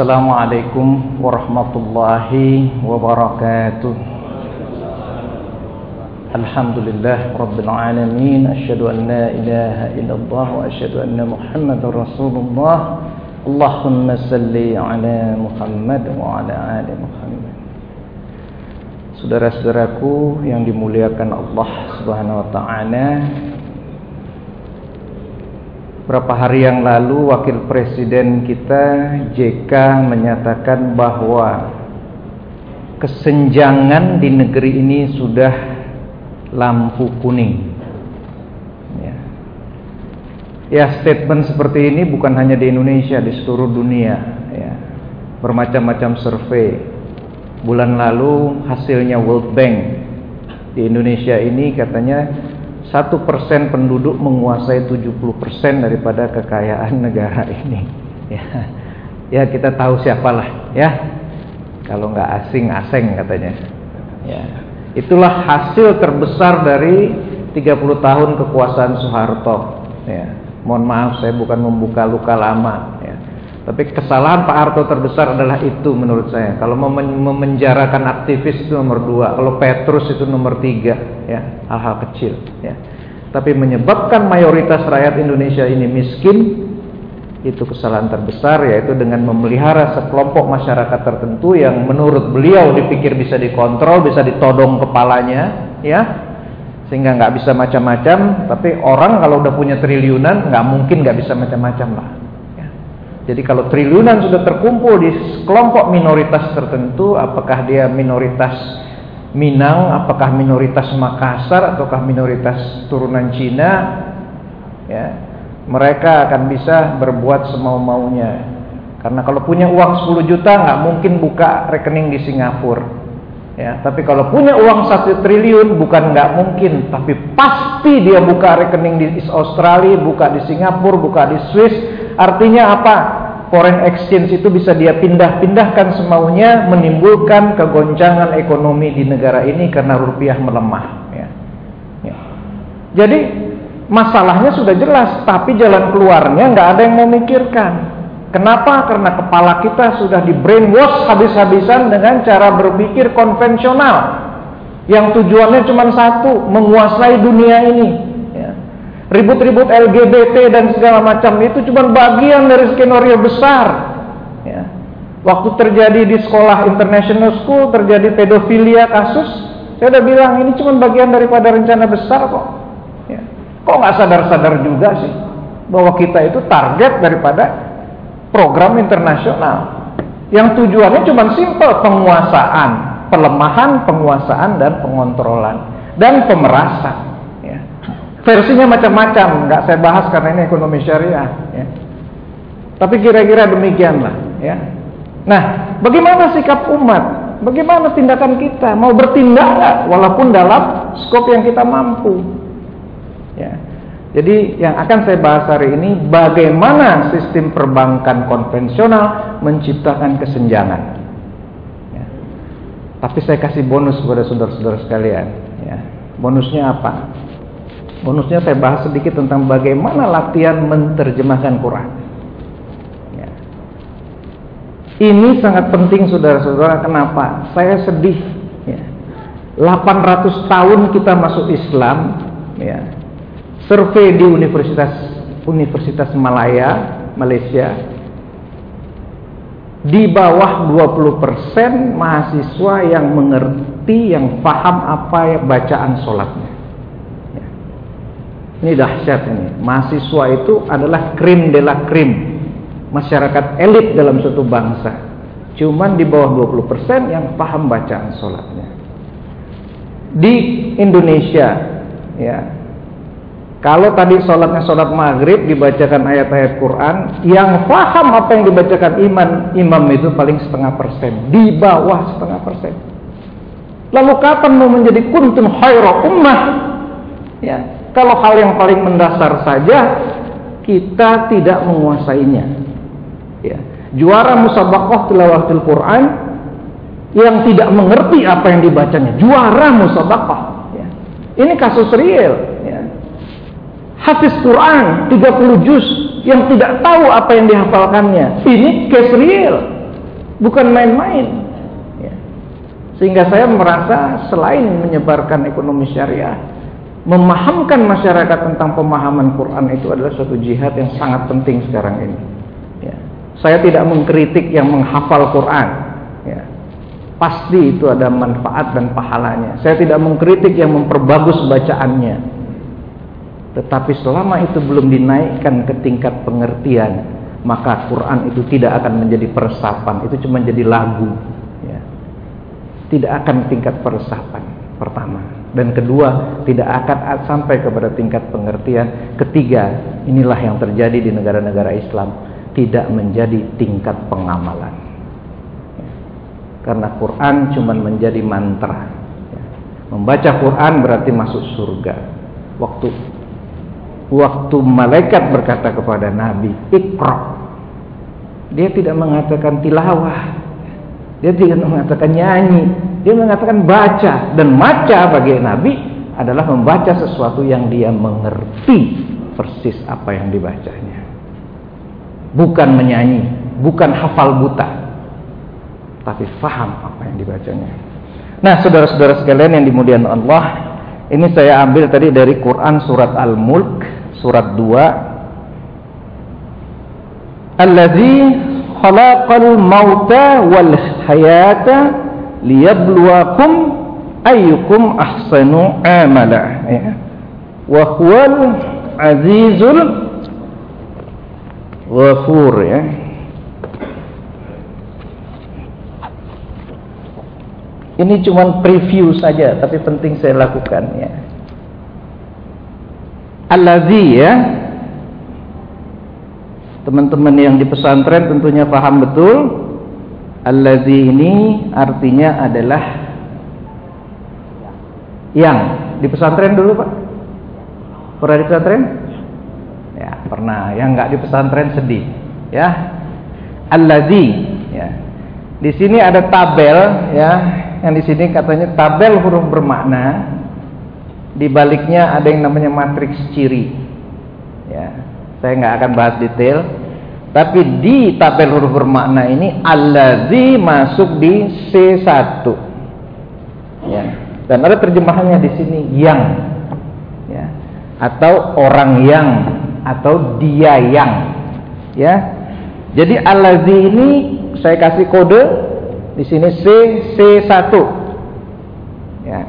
Assalamualaikum warahmatullahi wabarakatuh Alhamdulillah Rabbil Alamin Asyadu an la ilaha illallah Wa asyadu anna Muhammad Rasulullah Allahumma salli ala Muhammad Wa ala ali Muhammad Saudara-saudaraku yang dimuliakan Allah Subhanahu wa taala Berapa hari yang lalu wakil presiden kita JK menyatakan bahwa kesenjangan di negeri ini sudah lampu kuning. Ya. ya statement seperti ini bukan hanya di Indonesia, di seluruh dunia. Ya. Bermacam-macam survei. Bulan lalu hasilnya World Bank di Indonesia ini katanya satu persen penduduk menguasai 70 persen daripada kekayaan negara ini. Ya, ya kita tahu siapalah, ya. Kalau nggak asing asing katanya. Ya, itulah hasil terbesar dari 30 tahun kekuasaan Soeharto. Ya, mohon maaf saya bukan membuka luka lama. Tapi kesalahan Pak Harto terbesar adalah itu menurut saya. Kalau memenjarakan aktivis itu nomor dua, kalau Petrus itu nomor tiga, ya hal-hal kecil. Ya. Tapi menyebabkan mayoritas rakyat Indonesia ini miskin, itu kesalahan terbesar yaitu dengan memelihara sekelompok masyarakat tertentu yang menurut beliau dipikir bisa dikontrol, bisa ditodong kepalanya, ya sehingga nggak bisa macam-macam. Tapi orang kalau udah punya triliunan nggak mungkin nggak bisa macam-macam lah. Jadi kalau triliunan sudah terkumpul di kelompok minoritas tertentu, apakah dia minoritas Minang, apakah minoritas Makassar ataukah minoritas turunan Cina, ya, mereka akan bisa berbuat semau-maunya. Karena kalau punya uang 10 juta nggak mungkin buka rekening di Singapura. Ya, tapi kalau punya uang satu triliun bukan nggak mungkin, tapi pasti dia buka rekening di Australia, buka di Singapura, buka di Swiss. Artinya apa? Foreign exchange itu bisa dia pindah-pindahkan semaunya menimbulkan kegoncangan ekonomi di negara ini karena rupiah melemah ya. Ya. jadi masalahnya sudah jelas tapi jalan keluarnya nggak ada yang memikirkan kenapa karena kepala kita sudah di brainwash habis-habisan dengan cara berpikir konvensional yang tujuannya cuma satu menguasai dunia ini Ribut-ribut LGBT dan segala macam itu cuma bagian dari skenario besar. Ya. Waktu terjadi di sekolah international school terjadi pedofilia kasus, saya udah bilang ini cuma bagian daripada rencana besar kok. Ya. Kok nggak sadar-sadar juga sih bahwa kita itu target daripada program internasional yang tujuannya cuma simpel penguasaan, pelemahan penguasaan dan pengontrolan dan pemerasan. Versinya macam-macam, nggak saya bahas karena ini ekonomi syariah. Ya. Tapi kira-kira demikianlah. Ya. Nah, bagaimana sikap umat? Bagaimana tindakan kita? Mau bertindak nggak? Walaupun dalam skop yang kita mampu. Ya. Jadi yang akan saya bahas hari ini bagaimana sistem perbankan konvensional menciptakan kesenjangan. Ya. Tapi saya kasih bonus kepada saudara-saudara sekalian. Ya. Bonusnya apa? Bonusnya saya bahas sedikit tentang bagaimana latihan menerjemahkan Quran. Ya. Ini sangat penting saudara-saudara. Kenapa? Saya sedih. Ya. 800 tahun kita masuk Islam. Ya. Survei di Universitas Universitas Malaya, Malaysia. Di bawah 20% mahasiswa yang mengerti, yang paham apa bacaan sholatnya. Ini dahsyat ini. Mahasiswa itu adalah krim de la krim. Masyarakat elit dalam suatu bangsa. Cuman di bawah 20% yang paham bacaan sholatnya. Di Indonesia, ya, kalau tadi sholatnya sholat maghrib dibacakan ayat-ayat Quran, yang paham apa yang dibacakan iman imam itu paling setengah persen, di bawah setengah persen. Lalu kapan mau menjadi kuntum khairah ummah? Ya, kalau hal yang paling mendasar saja kita tidak menguasainya. Ya. Juara musabaqah tilawatil Quran yang tidak mengerti apa yang dibacanya, juara musabaqah. Ya. Ini kasus real. Ya. Hafiz Quran 30 juz yang tidak tahu apa yang dihafalkannya. Ini case real. bukan main-main. Ya. Sehingga saya merasa selain menyebarkan ekonomi syariah, memahamkan masyarakat tentang pemahaman Quran itu adalah suatu jihad yang sangat penting sekarang ini. Ya. Saya tidak mengkritik yang menghafal Quran. Ya. Pasti itu ada manfaat dan pahalanya. Saya tidak mengkritik yang memperbagus bacaannya. Tetapi selama itu belum dinaikkan ke tingkat pengertian, maka Quran itu tidak akan menjadi peresapan. Itu cuma jadi lagu. Ya. Tidak akan tingkat peresapan pertama. Dan kedua, tidak akan sampai kepada tingkat pengertian. Ketiga, inilah yang terjadi di negara-negara Islam. Tidak menjadi tingkat pengamalan. Karena Quran cuma menjadi mantra. Membaca Quran berarti masuk surga. Waktu waktu malaikat berkata kepada Nabi, "Iqra." Dia tidak mengatakan tilawah. Dia tidak mengatakan nyanyi. Dia mengatakan baca dan baca bagi Nabi adalah membaca sesuatu yang dia mengerti persis apa yang dibacanya. Bukan menyanyi, bukan hafal buta tapi faham apa yang dibacanya. Nah, saudara-saudara sekalian yang dimuliakan Allah, ini saya ambil tadi dari Quran surat Al-Mulk surat 2. Allazi khalaqal mauta wal hayata liyabluwakum ayyukum ahsanu amala ya. Wa huwal azizul ghafur ya. Ini cuma preview saja, tapi penting saya lakukan ya. Allazi ya. Teman-teman yang di pesantren tentunya paham betul. Allazi ini artinya adalah yang di pesantren dulu, Pak. Pernah di pesantren? Ya, pernah. Yang enggak di pesantren sedih, ya. Allazi ya. Di sini ada tabel ya yang di sini katanya tabel huruf bermakna di baliknya ada yang namanya matriks ciri ya saya nggak akan bahas detail tapi di tabel huruf bermakna ini allazi masuk di C1 ya dan ada terjemahannya di sini yang ya atau orang yang atau dia yang ya jadi allazi ini saya kasih kode di sini C C1. Ya.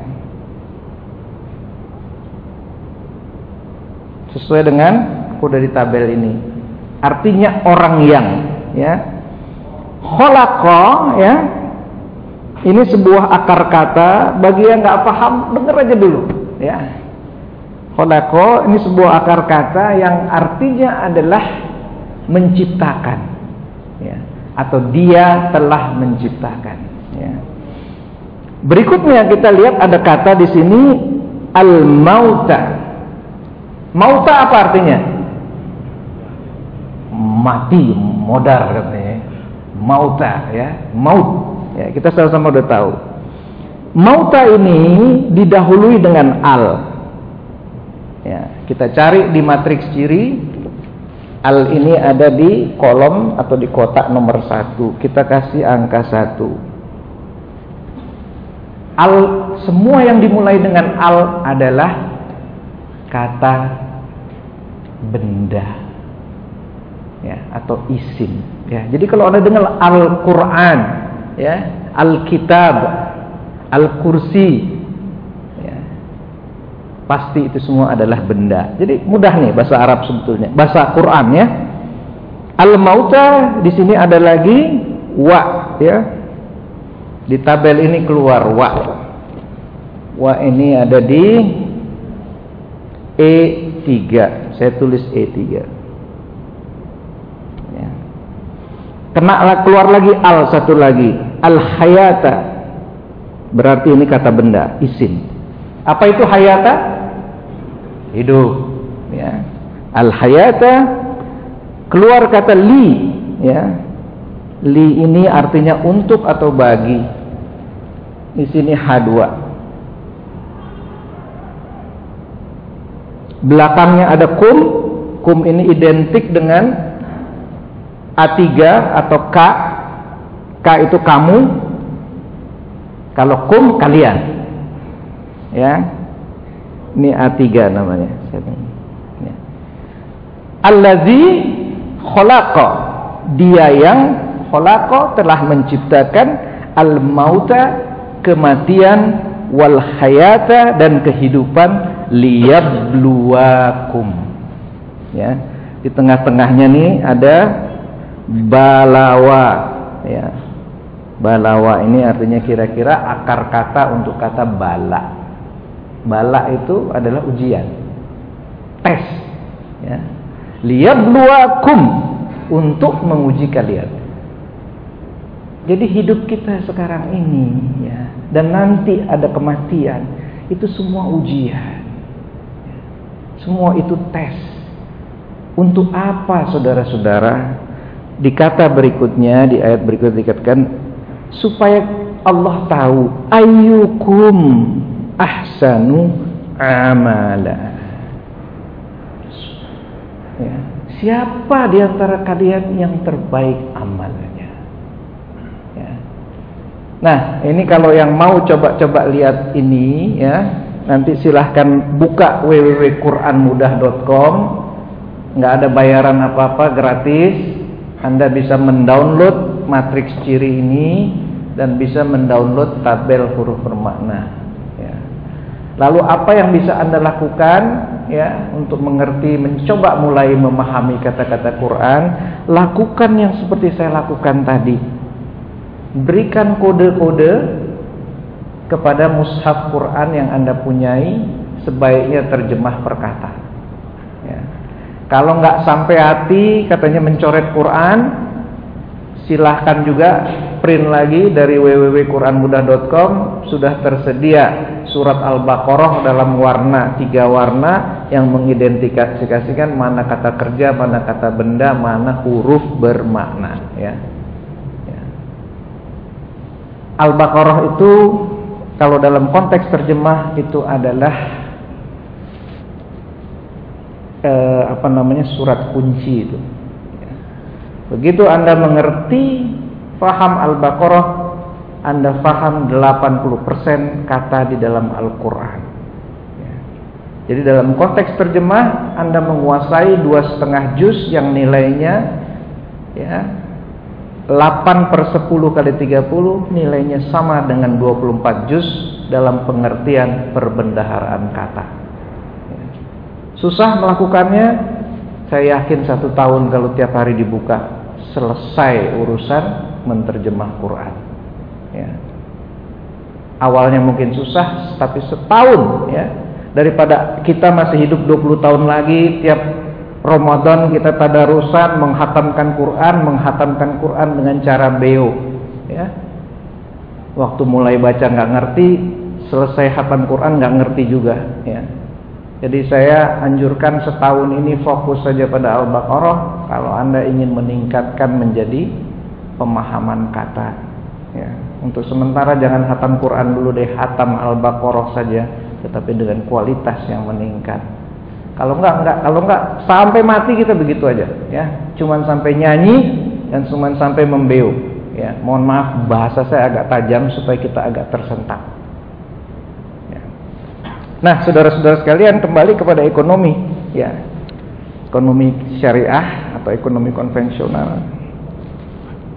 Sesuai dengan kode di tabel ini. Artinya orang yang ya. Khalaqa ya. Ini sebuah akar kata bagi yang nggak paham dengar aja dulu ya. Khalaqa ini sebuah akar kata yang artinya adalah menciptakan atau dia telah menciptakan. Ya. Berikutnya kita lihat ada kata di sini al-mauta. Mauta apa artinya? Mati, modar katanya. Mauta ya, maut. Ya, kita sama-sama udah tahu. Mauta ini didahului dengan al. Ya, kita cari di matriks ciri Al ini ada di kolom atau di kotak nomor satu. Kita kasih angka satu. Al semua yang dimulai dengan al adalah kata benda ya atau isim ya. Jadi kalau Anda dengar Al-Qur'an ya, Al-Kitab, Al-Kursi pasti itu semua adalah benda. Jadi mudah nih bahasa Arab sebetulnya, bahasa Quran ya. Al mauta di sini ada lagi wa ya. Di tabel ini keluar wa. Wa ini ada di E3. Saya tulis E3. Ya. Kena keluar lagi al satu lagi, al hayata. Berarti ini kata benda, isim. Apa itu hayata? hidup. Ya. Al hayata keluar kata li ya. Li ini artinya untuk atau bagi. Di sini h2 belakangnya ada kum. Kum ini identik dengan A3 atau K Ka itu kamu. Kalau kum kalian. Ya. Ini A3 namanya. Ya. Allazi khalaqa. Dia yang khalaqa telah menciptakan al-mauta kematian wal hayata dan kehidupan liyabluwakum. Ya. Di tengah-tengahnya nih ada balawa ya. Balawa ini artinya kira-kira akar kata untuk kata bala. Bala itu adalah ujian. Tes ya. Liyabluwakum untuk menguji kalian. Jadi hidup kita sekarang ini ya dan nanti ada kematian itu semua ujian. Semua itu tes. Untuk apa saudara-saudara? Di kata berikutnya di ayat berikut dikatakan supaya Allah tahu ayyukum ahsanu amala. Ya. Siapa di antara kalian yang terbaik amalnya? Ya. Nah, ini kalau yang mau coba-coba lihat ini ya, nanti silahkan buka www.quranmudah.com. Nggak ada bayaran apa-apa, gratis. Anda bisa mendownload matriks ciri ini dan bisa mendownload tabel huruf bermakna. Ya. Lalu apa yang bisa Anda lakukan ya untuk mengerti, mencoba mulai memahami kata-kata Quran, lakukan yang seperti saya lakukan tadi. Berikan kode-kode kepada mushaf Quran yang Anda punyai, sebaiknya terjemah per kata. Ya. Kalau nggak sampai hati, katanya mencoret Quran, silahkan juga print lagi dari www.quranmudah.com sudah tersedia surat Al-Baqarah dalam warna tiga warna yang mengidentifikasikan mana kata kerja, mana kata benda, mana huruf bermakna. Ya. ya. Al-Baqarah itu kalau dalam konteks terjemah itu adalah eh, apa namanya surat kunci itu. Begitu anda mengerti faham Al-Baqarah, Anda faham 80% kata di dalam Al-Quran. Ya. Jadi dalam konteks terjemah, Anda menguasai dua setengah juz yang nilainya ya 8 per 10 kali 30 nilainya sama dengan 24 juz dalam pengertian perbendaharaan kata. Susah melakukannya, saya yakin satu tahun kalau tiap hari dibuka selesai urusan menerjemah Quran. Ya. Awalnya mungkin susah, tapi setahun ya daripada kita masih hidup 20 tahun lagi tiap Ramadan kita tadarusan menghatamkan Quran, menghatamkan Quran dengan cara beo. Ya. Waktu mulai baca nggak ngerti, selesai hatam Quran nggak ngerti juga. Ya. Jadi saya anjurkan setahun ini fokus saja pada Al-Baqarah. Kalau anda ingin meningkatkan menjadi pemahaman kata. Ya. Untuk sementara jangan hatam Quran dulu deh, hatam Al-Baqarah saja, tetapi dengan kualitas yang meningkat. Kalau enggak enggak, kalau enggak sampai mati kita begitu aja, ya. Cuman sampai nyanyi dan cuman sampai membeu. Ya, mohon maaf bahasa saya agak tajam supaya kita agak tersentak. Nah, saudara-saudara sekalian kembali kepada ekonomi, ya. Ekonomi syariah atau ekonomi konvensional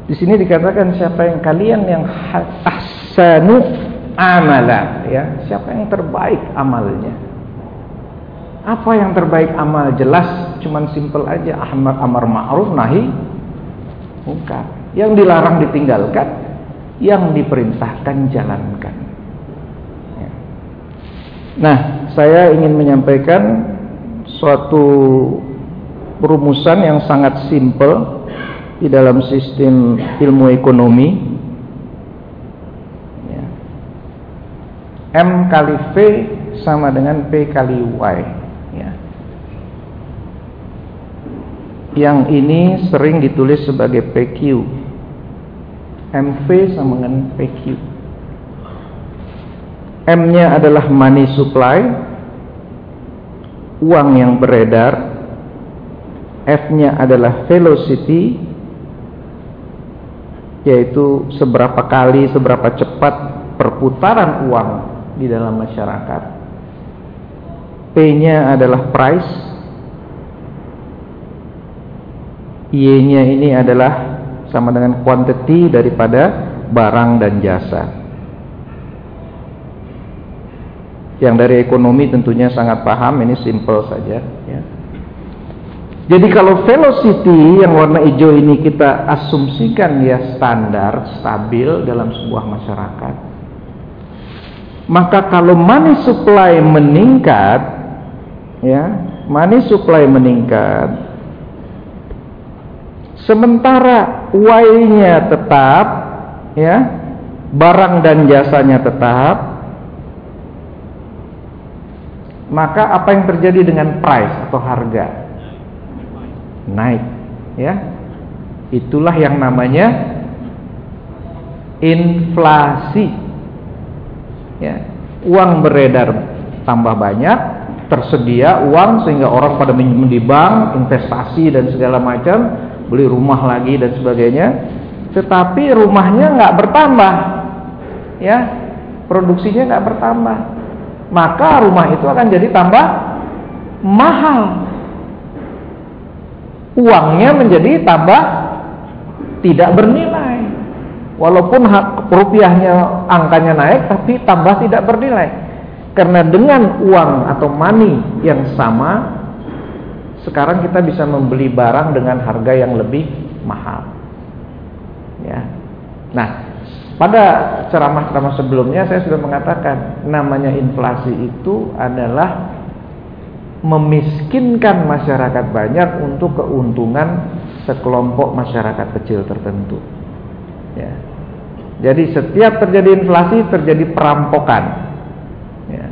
di sini dikatakan siapa yang kalian yang ahsanu amala, ya, siapa yang terbaik amalnya. Apa yang terbaik amal jelas, cuman simple aja Ahmad amar ma'ruf nahi munkar. Yang dilarang ditinggalkan, yang diperintahkan jalankan. Nah, saya ingin menyampaikan suatu perumusan yang sangat simple di dalam sistem ilmu ekonomi ya. M kali V sama dengan P kali Y ya. yang ini sering ditulis sebagai PQ MV sama dengan PQ M nya adalah money supply uang yang beredar F nya adalah velocity yaitu seberapa kali, seberapa cepat perputaran uang di dalam masyarakat. P-nya adalah price. Y-nya ini adalah sama dengan quantity daripada barang dan jasa. Yang dari ekonomi tentunya sangat paham, ini simple saja. Ya. Jadi kalau velocity yang warna hijau ini kita asumsikan dia standar, stabil dalam sebuah masyarakat. Maka kalau money supply meningkat, ya, money supply meningkat, sementara Y-nya tetap, ya, barang dan jasanya tetap, maka apa yang terjadi dengan price atau harga? naik ya. Itulah yang namanya inflasi. Ya uang beredar tambah banyak tersedia uang sehingga orang pada minjem di bank investasi dan segala macam beli rumah lagi dan sebagainya. Tetapi rumahnya nggak bertambah ya. Produksinya nggak bertambah maka rumah itu akan jadi tambah mahal uangnya menjadi tambah tidak bernilai. Walaupun rupiahnya angkanya naik tapi tambah tidak bernilai. Karena dengan uang atau money yang sama sekarang kita bisa membeli barang dengan harga yang lebih mahal. Ya. Nah, pada ceramah-ceramah sebelumnya saya sudah mengatakan namanya inflasi itu adalah memiskinkan masyarakat banyak untuk keuntungan sekelompok masyarakat kecil tertentu. Ya. Jadi setiap terjadi inflasi terjadi perampokan, ya.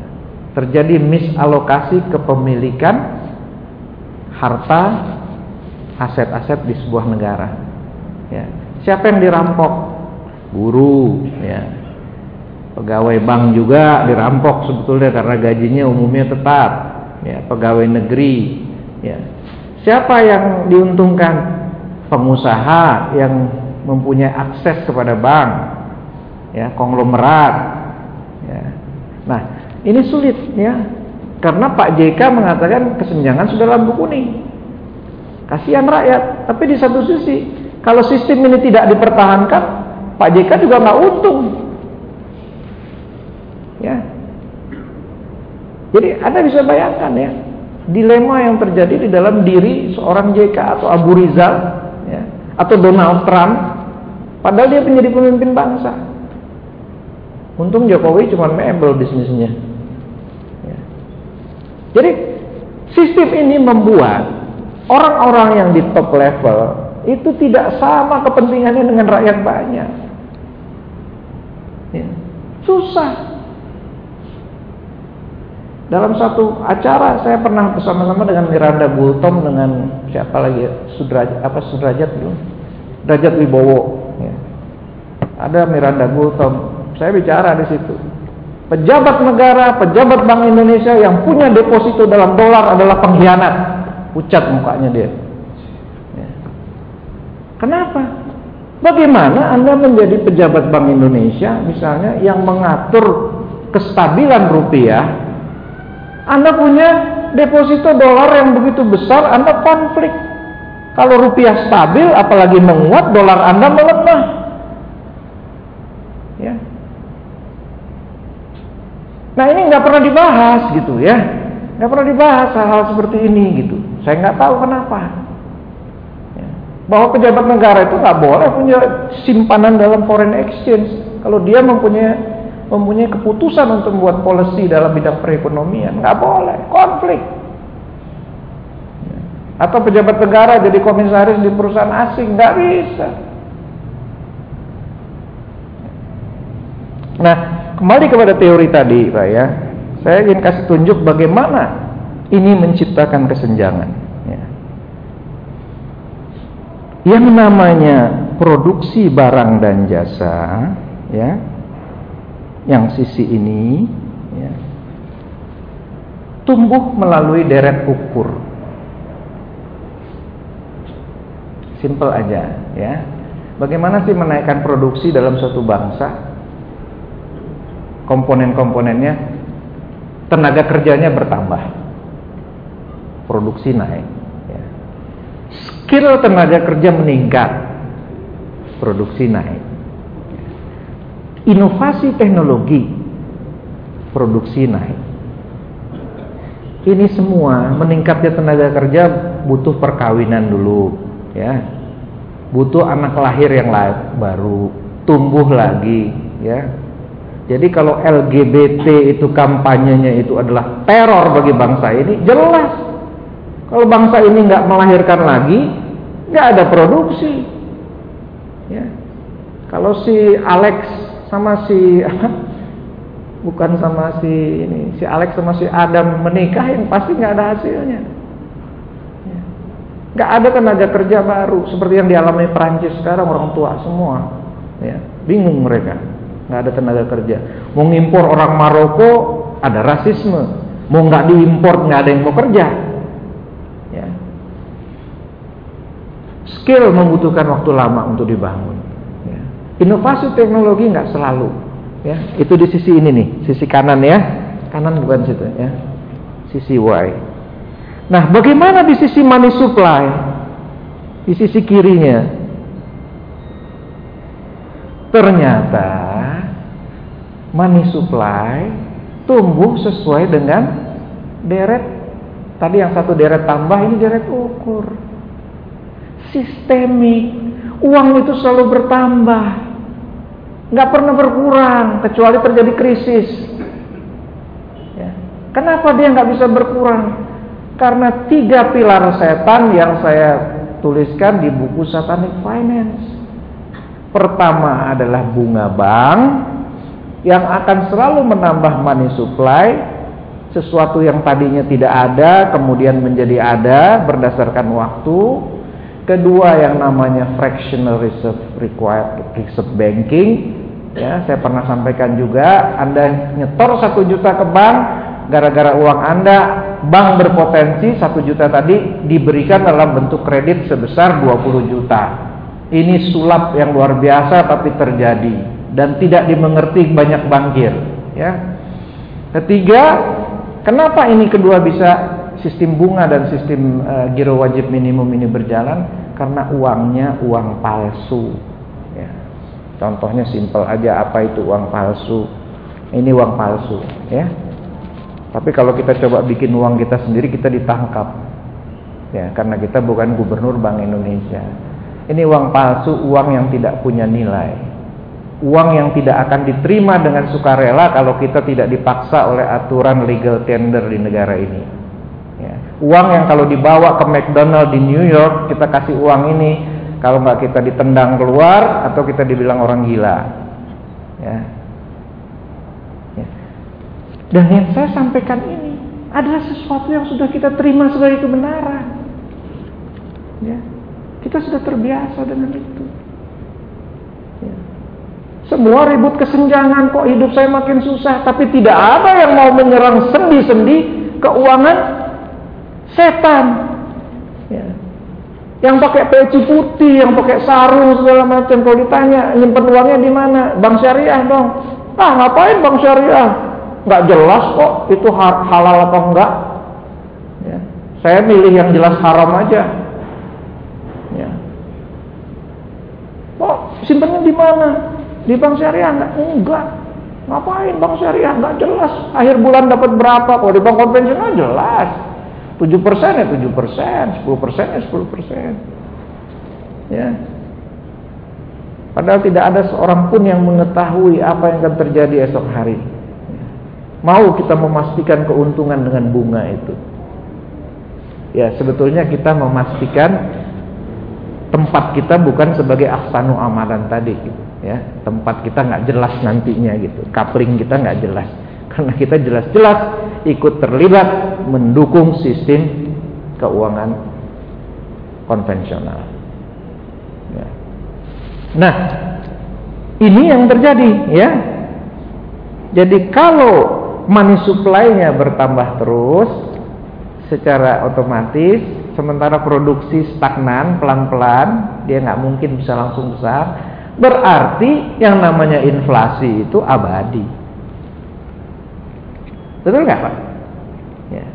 terjadi misalokasi kepemilikan harta aset-aset di sebuah negara. Ya. Siapa yang dirampok? Guru, ya. pegawai bank juga dirampok sebetulnya karena gajinya umumnya tetap ya, pegawai negeri, ya. Siapa yang diuntungkan? Pengusaha yang mempunyai akses kepada bank, ya, konglomerat, ya. Nah, ini sulit, ya, karena Pak JK mengatakan kesenjangan sudah lampu kuning. Kasihan rakyat, tapi di satu sisi, kalau sistem ini tidak dipertahankan, Pak JK juga nggak untung. Ya, jadi Anda bisa bayangkan ya, dilema yang terjadi di dalam diri seorang JK atau Abu Rizal ya, atau Donald Trump padahal dia menjadi pemimpin bangsa. Untung Jokowi cuma mebel bisnisnya. Ya. Jadi sistem ini membuat orang-orang yang di top level itu tidak sama kepentingannya dengan rakyat banyak. Susah. Dalam satu acara saya pernah bersama-sama dengan Miranda Gultom dengan siapa lagi ya? Sudrajat apa Sudrajat belum? Derajat Wibowo. Ya. Ada Miranda Gultom. Saya bicara di situ. Pejabat negara, pejabat Bank Indonesia yang punya deposito dalam dolar adalah pengkhianat. Pucat mukanya dia. Ya. Kenapa? Bagaimana Anda menjadi pejabat Bank Indonesia misalnya yang mengatur kestabilan rupiah anda punya deposito dolar yang begitu besar, Anda konflik. Kalau rupiah stabil, apalagi menguat, dolar Anda melemah. Ya. Nah ini nggak pernah dibahas gitu ya, nggak pernah dibahas hal-hal seperti ini gitu. Saya nggak tahu kenapa. Bahwa pejabat negara itu nggak boleh punya simpanan dalam foreign exchange. Kalau dia mempunyai mempunyai keputusan untuk membuat polisi dalam bidang perekonomian, nggak boleh, konflik. Atau pejabat negara jadi komisaris di perusahaan asing, nggak bisa. Nah, kembali kepada teori tadi, Pak ya. Saya ingin kasih tunjuk bagaimana ini menciptakan kesenjangan. Ya. Yang namanya produksi barang dan jasa, ya, yang sisi ini ya, tumbuh melalui deret ukur. Simple aja ya. Bagaimana sih menaikkan produksi dalam suatu bangsa? Komponen-komponennya, tenaga kerjanya bertambah, produksi naik. Skill tenaga kerja meningkat, produksi naik. Inovasi teknologi, produksi naik. Ini semua meningkatnya tenaga kerja butuh perkawinan dulu, ya. Butuh anak lahir yang lain baru, tumbuh lagi, ya. Jadi kalau LGBT itu kampanyenya itu adalah teror bagi bangsa ini, jelas. Kalau bangsa ini nggak melahirkan lagi, nggak ada produksi. Ya. Kalau si Alex sama si bukan sama si ini si Alex sama si Adam menikah yang pasti nggak ada hasilnya. Ya. nggak ada tenaga kerja baru seperti yang dialami Perancis sekarang orang tua semua. Ya. Bingung mereka. Nggak ada tenaga kerja. Mau ngimpor orang Maroko ada rasisme. Mau nggak diimpor nggak ada yang mau kerja ya skill membutuhkan waktu lama untuk dibangun ya. inovasi teknologi nggak selalu Ya, itu di sisi ini nih, sisi kanan ya. Kanan bukan situ ya. Sisi Y. Nah, bagaimana di sisi money supply? Di sisi kirinya. Ternyata money supply tumbuh sesuai dengan deret tadi yang satu deret tambah ini deret ukur. Sistemik. Uang itu selalu bertambah nggak pernah berkurang kecuali terjadi krisis. Ya. Kenapa dia nggak bisa berkurang? Karena tiga pilar setan yang saya tuliskan di buku Satanic Finance. Pertama adalah bunga bank yang akan selalu menambah money supply sesuatu yang tadinya tidak ada kemudian menjadi ada berdasarkan waktu kedua yang namanya fractional reserve required reserve banking Ya, saya pernah sampaikan juga, Anda nyetor satu juta ke bank, gara-gara uang Anda, bank berpotensi satu juta tadi diberikan dalam bentuk kredit sebesar 20 juta. Ini sulap yang luar biasa tapi terjadi dan tidak dimengerti banyak bankir. Ya. Ketiga, kenapa ini kedua bisa sistem bunga dan sistem uh, giro wajib minimum ini berjalan? Karena uangnya uang palsu Contohnya simpel aja apa itu uang palsu. Ini uang palsu, ya. Tapi kalau kita coba bikin uang kita sendiri kita ditangkap. Ya, karena kita bukan gubernur Bank Indonesia. Ini uang palsu, uang yang tidak punya nilai. Uang yang tidak akan diterima dengan sukarela kalau kita tidak dipaksa oleh aturan legal tender di negara ini. Uang yang kalau dibawa ke McDonald di New York, kita kasih uang ini, kalau nggak kita ditendang keluar atau kita dibilang orang gila. Ya. ya. Dan yang saya sampaikan ini adalah sesuatu yang sudah kita terima sebagai kebenaran. Ya. Kita sudah terbiasa dengan itu. Ya. Semua ribut kesenjangan kok hidup saya makin susah, tapi tidak ada yang mau menyerang sendi-sendi keuangan setan yang pakai peci putih, yang pakai sarung segala macam. Kalau ditanya nyimpen uangnya di mana? Bank syariah dong. Ah ngapain bank syariah? Nggak jelas kok itu halal atau enggak. Ya. Saya milih yang jelas haram aja. Ya. Oh simpennya di mana? Di bank syariah enggak? Enggak. Ngapain bank syariah? Enggak jelas. Akhir bulan dapat berapa? Kalau di bank konvensional jelas. 7 persen ya 7 persen, 10 persen ya 10 persen. Ya. Padahal tidak ada seorang pun yang mengetahui apa yang akan terjadi esok hari. Mau kita memastikan keuntungan dengan bunga itu. Ya, sebetulnya kita memastikan tempat kita bukan sebagai ahsanu amalan tadi gitu, ya. Tempat kita nggak jelas nantinya gitu. Kapling kita nggak jelas. Karena kita jelas-jelas ikut terlibat mendukung sistem keuangan konvensional. Ya. Nah, ini yang terjadi ya. Jadi kalau money supply-nya bertambah terus secara otomatis sementara produksi stagnan pelan-pelan, dia nggak mungkin bisa langsung besar. Berarti yang namanya inflasi itu abadi. Betul nggak Pak? Ya.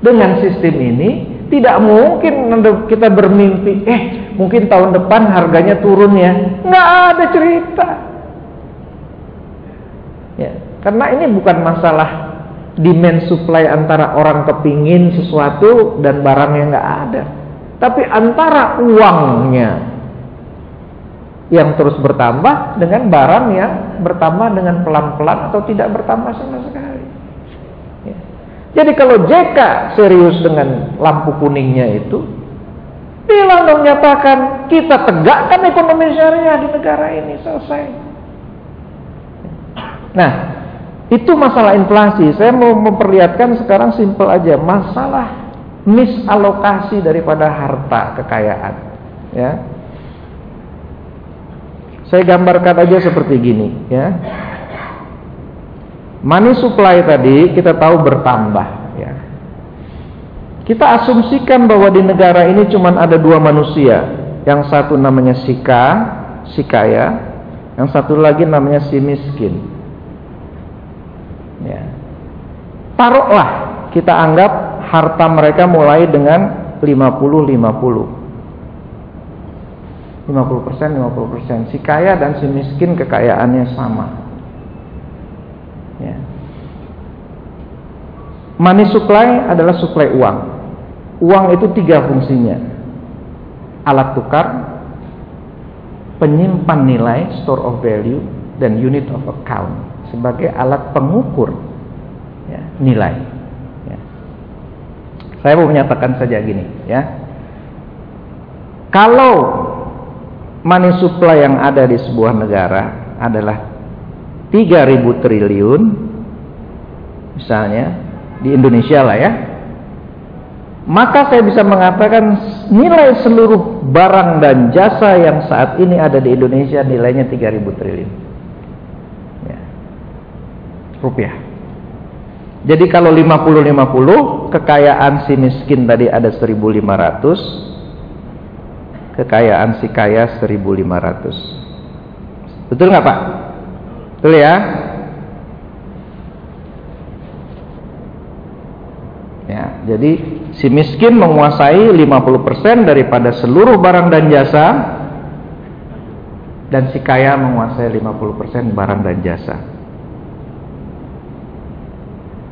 Dengan sistem ini tidak mungkin kita bermimpi, eh mungkin tahun depan harganya turun ya. Nggak ada cerita. Ya, karena ini bukan masalah demand supply antara orang kepingin sesuatu dan barang yang nggak ada. Tapi antara uangnya yang terus bertambah dengan barang yang bertambah dengan pelan-pelan atau tidak bertambah sama sekali. Jadi kalau JK serius dengan lampu kuningnya itu, bilang dong nyatakan kita tegakkan ekonomi syariah di negara ini selesai. Nah, itu masalah inflasi. Saya mau memperlihatkan sekarang simpel aja masalah misalokasi daripada harta kekayaan. Ya, saya gambarkan aja seperti gini, ya. Money supply tadi kita tahu bertambah, ya. Kita asumsikan bahwa di negara ini cuma ada dua manusia, yang satu namanya Sika, si kaya, yang satu lagi namanya si miskin. Ya. Taruhlah kita anggap harta mereka mulai dengan 50-50. 50% 50%. Si kaya dan si miskin kekayaannya sama. Ya. Money supply adalah supply uang. Uang itu tiga fungsinya. Alat tukar, penyimpan nilai, store of value, dan unit of account sebagai alat pengukur ya, nilai. Ya. Saya mau menyatakan saja gini, ya. Kalau money supply yang ada di sebuah negara adalah 3000 triliun misalnya di Indonesia lah ya maka saya bisa mengatakan nilai seluruh barang dan jasa yang saat ini ada di Indonesia nilainya 3000 triliun ya. rupiah jadi kalau 50-50 kekayaan si miskin tadi ada 1500 kekayaan si kaya 1500 betul nggak Pak? betul ya? Ya jadi si miskin menguasai 50% daripada seluruh barang dan jasa dan si kaya menguasai 50% barang dan jasa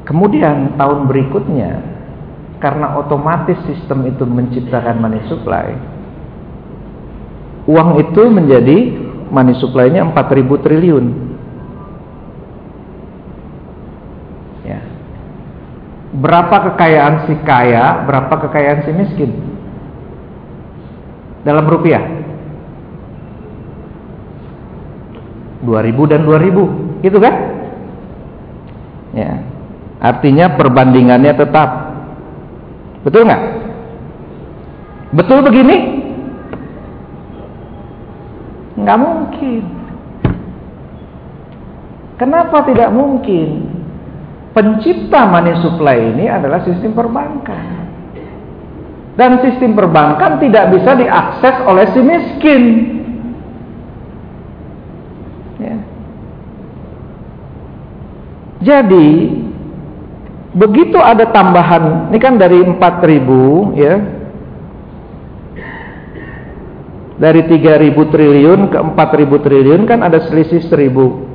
kemudian tahun berikutnya karena otomatis sistem itu menciptakan money supply uang itu menjadi money supply-nya 4000 triliun. Ya. Berapa kekayaan si kaya, berapa kekayaan si miskin? Dalam rupiah. 2000 dan 2000, gitu kan? Ya. Artinya perbandingannya tetap. Betul nggak? Betul begini? Nggak mungkin. Kenapa tidak mungkin? Pencipta money supply ini adalah sistem perbankan. Dan sistem perbankan tidak bisa diakses oleh si miskin. Ya. Jadi begitu ada tambahan, ini kan dari 4000 ya, dari 3000 triliun ke 4000 triliun kan ada selisih 1000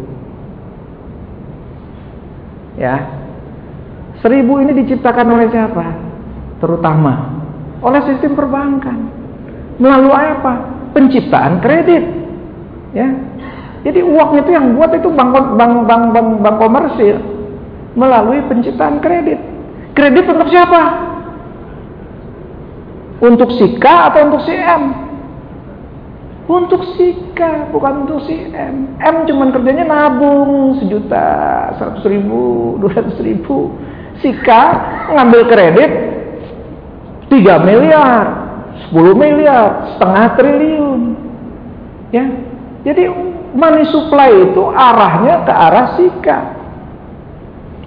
ya. 1000 ini diciptakan oleh siapa? Terutama oleh sistem perbankan. Melalui apa? Penciptaan kredit. Ya. Jadi uang itu yang buat itu bank bank bank bank, bank komersil melalui penciptaan kredit. Kredit untuk siapa? Untuk si K atau untuk si M untuk si bukan untuk si M. M cuma kerjanya nabung sejuta, seratus ribu, dua ratus ribu. Si ngambil kredit tiga miliar, sepuluh miliar, setengah triliun. Ya, jadi money supply itu arahnya ke arah si.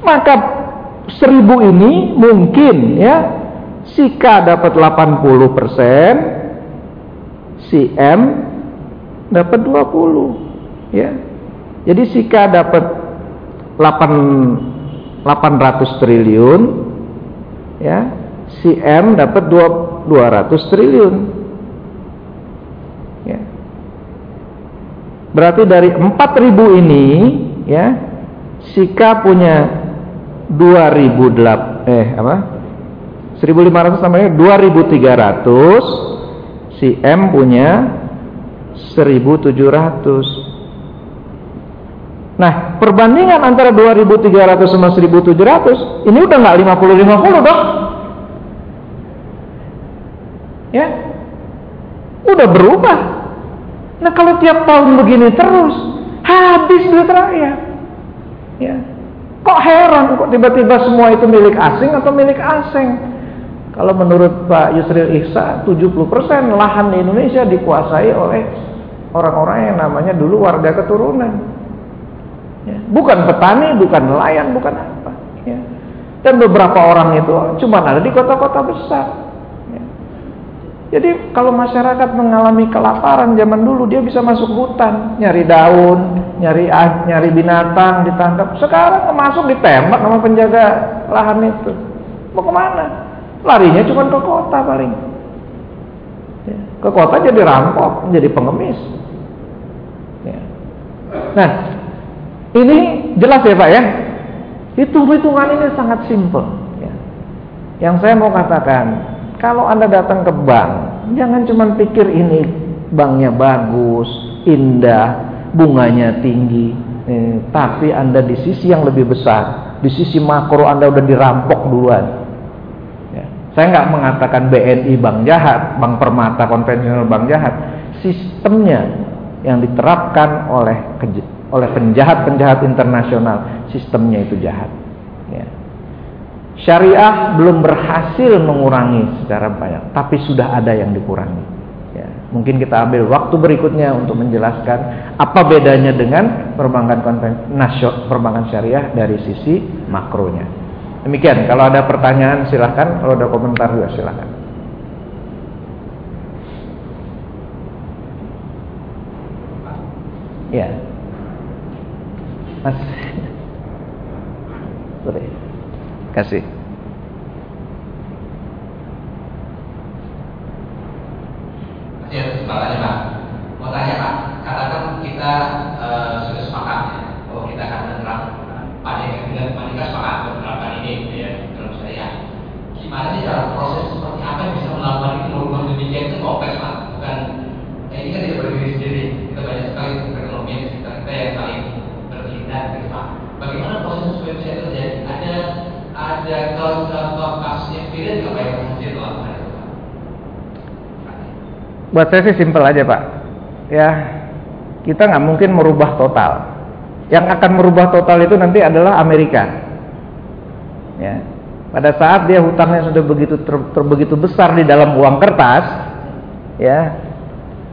Maka seribu ini mungkin ya si K dapat 80 persen, si M dapat 20 ya. Jadi si K dapat 8 800 triliun ya. Si M dapat 200 triliun ya. Berarti dari 4000 ini ya si K punya 2008 eh apa? 1500 namanya 2300 si M punya 1700 Nah perbandingan antara 2300 sama 1700 Ini udah nggak 50-50 dong Ya? Udah berubah. Nah kalau tiap tahun begini terus Habis duit rakyat. Ya. Kok heran kok tiba-tiba semua itu milik asing atau milik asing? Kalau menurut Pak Yusril Ihsa 70% lahan di Indonesia dikuasai oleh orang-orang yang namanya dulu warga keturunan. Ya. Bukan petani, bukan nelayan, bukan apa. Ya. Dan beberapa orang itu cuma ada di kota-kota besar. Ya. Jadi kalau masyarakat mengalami kelaparan zaman dulu dia bisa masuk hutan, nyari daun, nyari nyari binatang ditangkap. Sekarang masuk ditembak sama penjaga lahan itu. Mau ke mana? Larinya cuma ke kota paling. Ya. Ke kota jadi rampok, jadi pengemis. Nah, ini jelas ya Pak ya. Hitung-hitungan ini sangat simpel. Ya. Yang saya mau katakan, kalau Anda datang ke bank, jangan cuma pikir ini banknya bagus, indah, bunganya tinggi, eh, tapi Anda di sisi yang lebih besar, di sisi makro Anda udah dirampok duluan. Ya. Saya nggak mengatakan BNI bank jahat, bank permata konvensional bank jahat, sistemnya yang diterapkan oleh oleh penjahat-penjahat internasional sistemnya itu jahat. Ya. syariah belum berhasil mengurangi secara banyak tapi sudah ada yang dikurangi. Ya. mungkin kita ambil waktu berikutnya untuk menjelaskan apa bedanya dengan perbankan nasional perbankan syariah dari sisi makronya. Demikian kalau ada pertanyaan silahkan kalau ada komentar juga silahkan Ya. Mas. Boleh. Kasih. Ya, Pak. Mau tanya Pak, katakan kita uh, sudah sepakat ya, bahwa kita akan menerapkan panik dengan panika sepakat menerapkan ini ya dalam saya. Gimana sih cara proses seperti apa yang bisa melakukan itu merubah demikian itu kompleks Pak, bukan ya ini kan tidak berdiri sendiri. Kita banyak sekali perekonomian sekitar kita yang saling berkaitan gitu Pak. Bagaimana proses supaya bisa terjadi? Ada ada contoh kasus yang beda nggak Pak yang berhasil melakukan itu Pak? Buat saya sih simpel aja Pak. Ya, kita nggak mungkin merubah total. Yang akan merubah total itu nanti adalah Amerika. Ya, pada saat dia hutangnya sudah begitu ter, ter, begitu besar di dalam uang kertas, ya,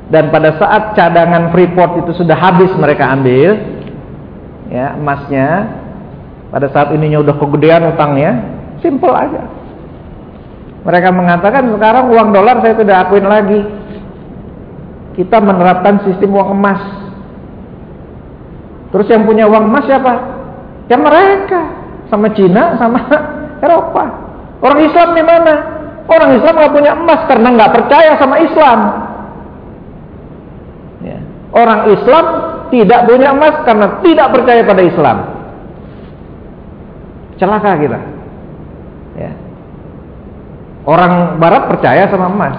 dan pada saat cadangan Freeport itu sudah habis mereka ambil ya emasnya pada saat ininya udah kegedean utangnya simple aja mereka mengatakan sekarang uang dolar saya tidak akuin lagi kita menerapkan sistem uang emas terus yang punya uang emas siapa ya mereka sama Cina sama Eropa orang Islam di mana orang Islam nggak punya emas karena nggak percaya sama Islam Orang Islam tidak punya emas karena tidak percaya pada Islam. Celaka kita. Ya. Orang Barat percaya sama emas.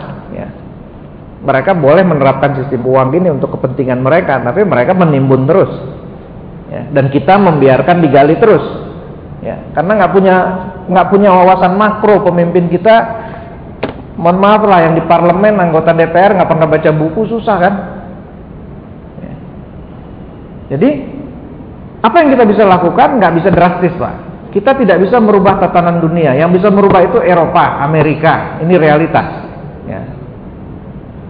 Ya. Mereka boleh menerapkan sistem uang ini untuk kepentingan mereka, tapi mereka menimbun terus. Ya. Dan kita membiarkan digali terus. Ya. Karena nggak punya nggak punya wawasan makro pemimpin kita. Mohon maaf lah yang di parlemen anggota DPR nggak pernah baca buku susah kan? Jadi apa yang kita bisa lakukan nggak bisa drastis pak. Kita tidak bisa merubah tatanan dunia. Yang bisa merubah itu Eropa, Amerika. Ini realitas. Ya.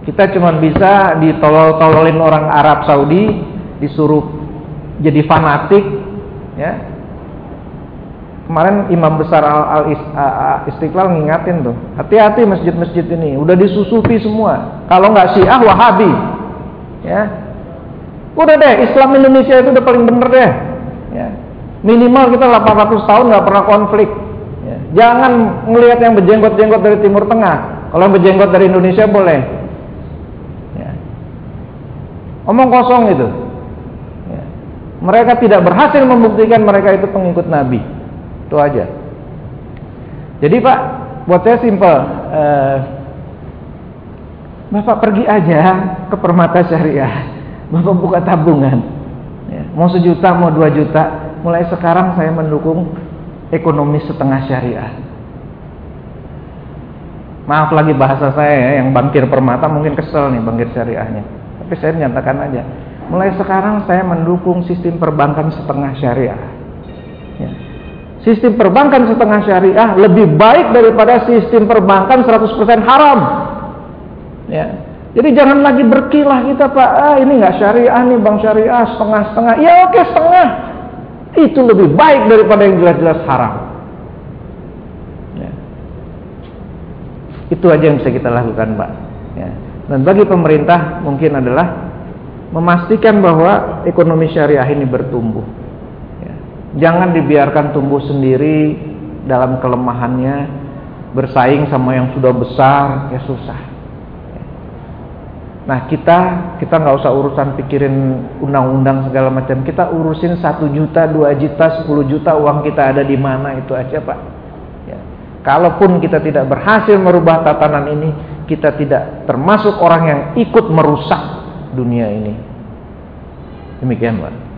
Kita cuma bisa ditolol-tololin orang Arab Saudi, disuruh jadi fanatik, ya. kemarin imam besar al, al istiqlal ngingatin tuh hati-hati masjid-masjid ini udah disusupi semua. Kalau nggak syiah wahabi. Ya. Udah deh Islam Indonesia itu udah paling bener deh. Ya. Minimal kita 800 tahun nggak pernah konflik. Ya. jangan ngelihat yang berjenggot-jenggot dari Timur Tengah. Kalau yang berjenggot dari Indonesia boleh. Omong kosong itu ya. mereka tidak berhasil membuktikan mereka itu pengikut Nabi itu aja. Jadi Pak, buat saya simpel. Uh, Bapak pergi aja ke Permata Syariah. Bapak buka tabungan. Ya, mau sejuta, mau dua juta. Mulai sekarang saya mendukung ekonomi setengah syariah. Maaf lagi bahasa saya ya, yang bangkir permata mungkin kesel nih bangkir syariahnya. Tapi saya menyatakan aja, mulai sekarang saya mendukung sistem perbankan setengah syariah. Ya sistem perbankan setengah syariah lebih baik daripada sistem perbankan 100% haram. Ya. Jadi jangan lagi berkilah kita Pak, ah ini nggak syariah nih Bang syariah setengah-setengah. Ya oke setengah. Itu lebih baik daripada yang jelas-jelas haram. Ya. Itu aja yang bisa kita lakukan Pak. Ya. Dan bagi pemerintah mungkin adalah memastikan bahwa ekonomi syariah ini bertumbuh. Jangan dibiarkan tumbuh sendiri dalam kelemahannya, bersaing sama yang sudah besar, ya susah. Nah kita kita nggak usah urusan pikirin undang-undang segala macam. Kita urusin satu juta, dua juta, sepuluh juta uang kita ada di mana itu aja pak. Ya. Kalaupun kita tidak berhasil merubah tatanan ini, kita tidak termasuk orang yang ikut merusak dunia ini. Demikian pak.